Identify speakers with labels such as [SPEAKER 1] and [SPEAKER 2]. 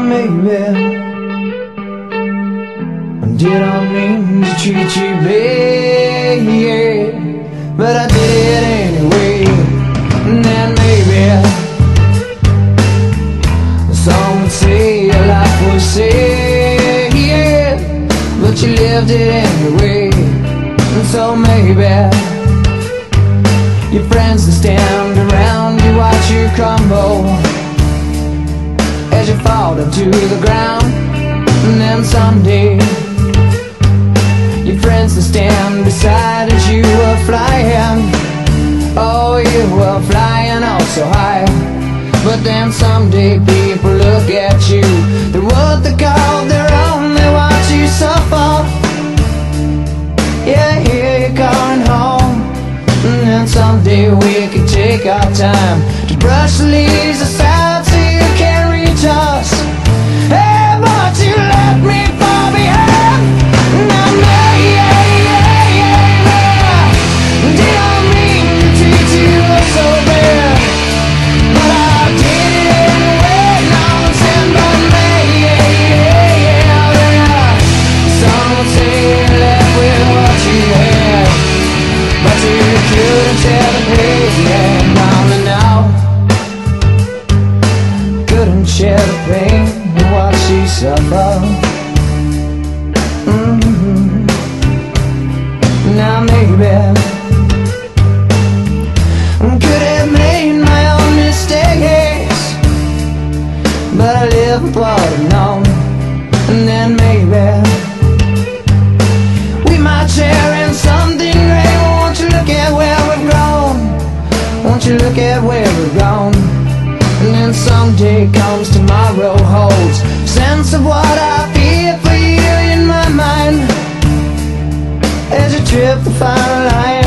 [SPEAKER 1] maybe I Did I mean to treat you bad But I did it anyway. And then maybe Some would say your life was sad But you lived it anyway. And so maybe Your friends that stand around. You watch you crumble Fall to the ground. And then someday Your friends will stand beside as you were flying. Oh, you were flying so high. But then someday people look at you. They're what they call their own They watch you suffer. Yeah, here you're going home. And then someday we can take our time To brush the leaves tell the now. Couldn't share the pain and watch she suffer Mhm. Now maybe could have made my own mistakes But I what And then maybe Won't look at where we're gone And then someday comes tomorrow holds. Sense of what I feel for you in my mind. As you trip the fire line